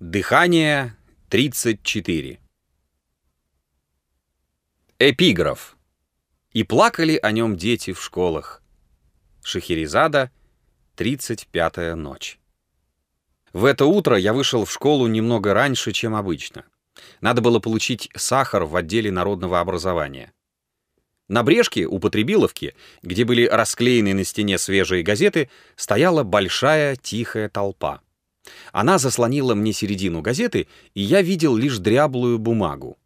Дыхание 34. Эпиграф. И плакали о нем дети в школах. Шахерезада, 35-я ночь. В это утро я вышел в школу немного раньше, чем обычно. Надо было получить сахар в отделе народного образования. На брешке у Потребиловки, где были расклеены на стене свежие газеты, стояла большая тихая толпа. Она заслонила мне середину газеты, и я видел лишь дряблую бумагу.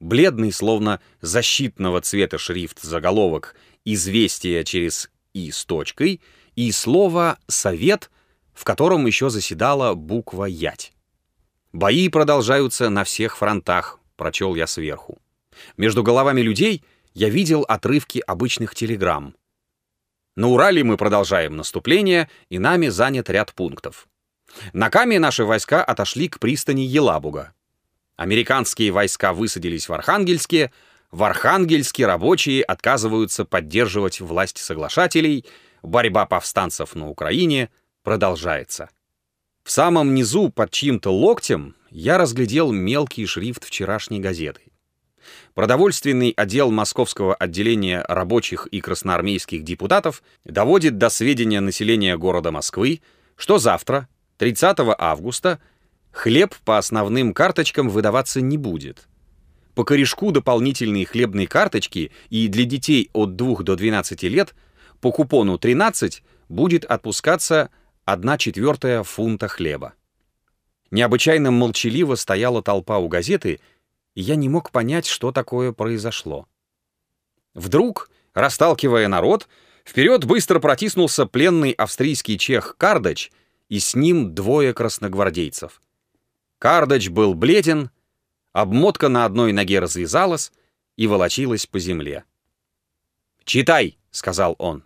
Бледный, словно защитного цвета шрифт заголовок «Известие через «и» с точкой» и слово «совет», в котором еще заседала буква «ять». «Бои продолжаются на всех фронтах», — прочел я сверху. Между головами людей я видел отрывки обычных телеграмм. На Урале мы продолжаем наступление, и нами занят ряд пунктов. На Каме наши войска отошли к пристани Елабуга. Американские войска высадились в Архангельске, в Архангельске рабочие отказываются поддерживать власть соглашателей, борьба повстанцев на Украине продолжается. В самом низу, под чьим-то локтем, я разглядел мелкий шрифт вчерашней газеты. Продовольственный отдел Московского отделения рабочих и красноармейских депутатов доводит до сведения населения города Москвы, что завтра, 30 августа хлеб по основным карточкам выдаваться не будет. По корешку дополнительные хлебные карточки и для детей от 2 до 12 лет по купону 13 будет отпускаться 1 четвертая фунта хлеба. Необычайно молчаливо стояла толпа у газеты, и я не мог понять, что такое произошло. Вдруг, расталкивая народ, вперед быстро протиснулся пленный австрийский чех Кардач — и с ним двое красногвардейцев. Кардач был бледен, обмотка на одной ноге развязалась и волочилась по земле. «Читай», — сказал он.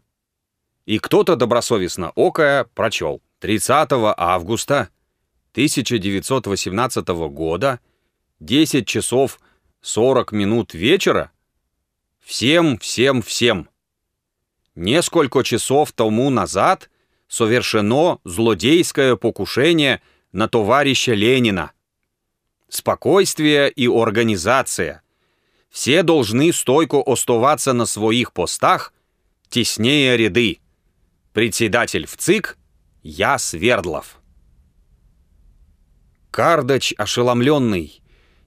И кто-то добросовестно окая прочел. 30 августа 1918 года, 10 часов 40 минут вечера, всем, всем, всем. Несколько часов тому назад совершено злодейское покушение на товарища Ленина. Спокойствие и организация. Все должны стойко оставаться на своих постах, теснее ряды. Председатель в ЦИК Я Свердлов. Кардач, ошеломленный,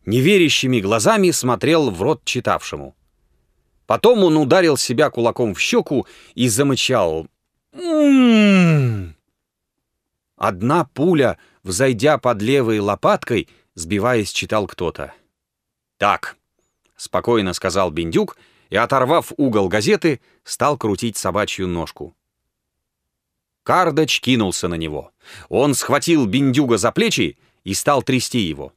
неверящими глазами смотрел в рот читавшему. Потом он ударил себя кулаком в щеку и замычал Одна пуля, взойдя под левой лопаткой, сбиваясь, читал кто-то. «Так», — спокойно сказал Бендюк и, оторвав угол газеты, стал крутить собачью ножку. Кардач кинулся на него. Он схватил Бендюга за плечи и стал трясти его.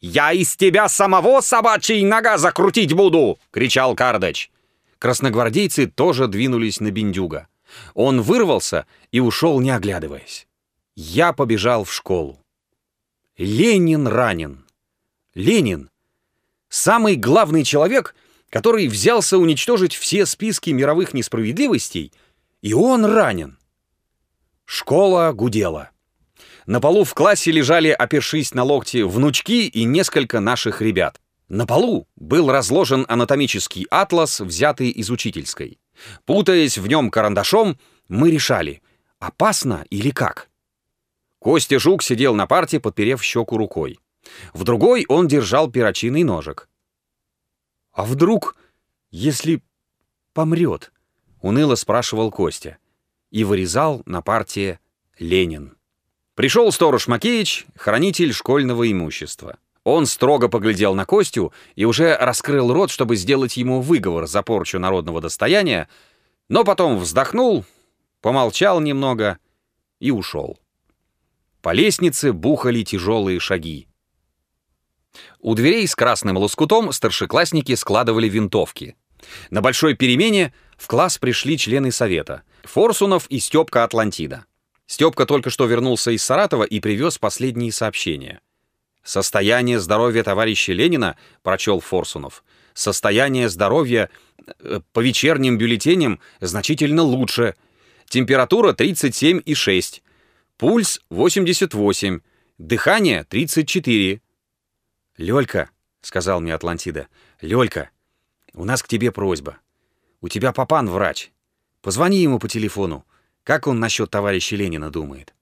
«Я из тебя самого собачьей нога закрутить буду!» — кричал Кардач. Красногвардейцы тоже двинулись на Бендюга. Он вырвался и ушел, не оглядываясь. Я побежал в школу. Ленин ранен. Ленин — самый главный человек, который взялся уничтожить все списки мировых несправедливостей, и он ранен. Школа гудела. На полу в классе лежали, опершись на локти, внучки и несколько наших ребят. На полу был разложен анатомический атлас, взятый из учительской. Путаясь в нем карандашом, мы решали, опасно или как. Костя Жук сидел на парте, подперев щеку рукой. В другой он держал перочинный ножик. «А вдруг, если помрет?» — уныло спрашивал Костя. И вырезал на парте «Ленин». Пришел сторож Макеич, хранитель школьного имущества. Он строго поглядел на Костю и уже раскрыл рот, чтобы сделать ему выговор за порчу народного достояния, но потом вздохнул, помолчал немного и ушел. По лестнице бухали тяжелые шаги. У дверей с красным лоскутом старшеклассники складывали винтовки. На большой перемене в класс пришли члены совета — Форсунов и Степка Атлантида. Степка только что вернулся из Саратова и привез последние сообщения — «Состояние здоровья товарища Ленина», — прочел Форсунов, «состояние здоровья э, по вечерним бюллетеням значительно лучше. Температура 37,6, пульс 88, Дыхание 34. Лёлька, сказал мне Атлантида, Лёлька, у нас к тебе просьба. У тебя папан врач. Позвони ему по телефону. Как он насчет товарища Ленина думает?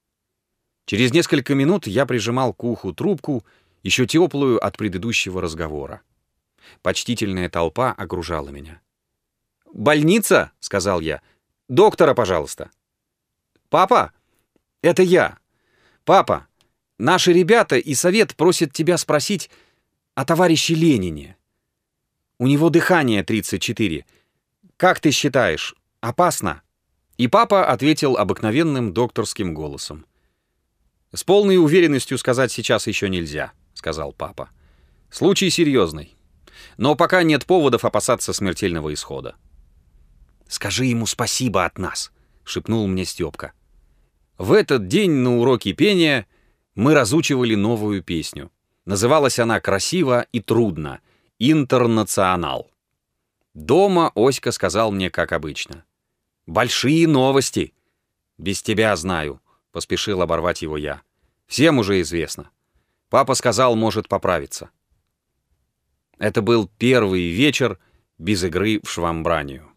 Через несколько минут я прижимал к уху трубку, еще теплую от предыдущего разговора. Почтительная толпа окружала меня. «Больница?» — сказал я. «Доктора, пожалуйста». «Папа, это я. Папа, наши ребята и совет просят тебя спросить о товарище Ленине. У него дыхание 34. Как ты считаешь, опасно?» И папа ответил обыкновенным докторским голосом. «С полной уверенностью сказать сейчас еще нельзя», — сказал папа. «Случай серьезный. Но пока нет поводов опасаться смертельного исхода». «Скажи ему спасибо от нас», — шепнул мне Степка. В этот день на уроке пения мы разучивали новую песню. Называлась она красиво и трудно «Интернационал». Дома Оська сказал мне, как обычно. «Большие новости!» «Без тебя знаю», — поспешил оборвать его я. «Всем уже известно. Папа сказал, может поправиться». Это был первый вечер без игры в швамбранию.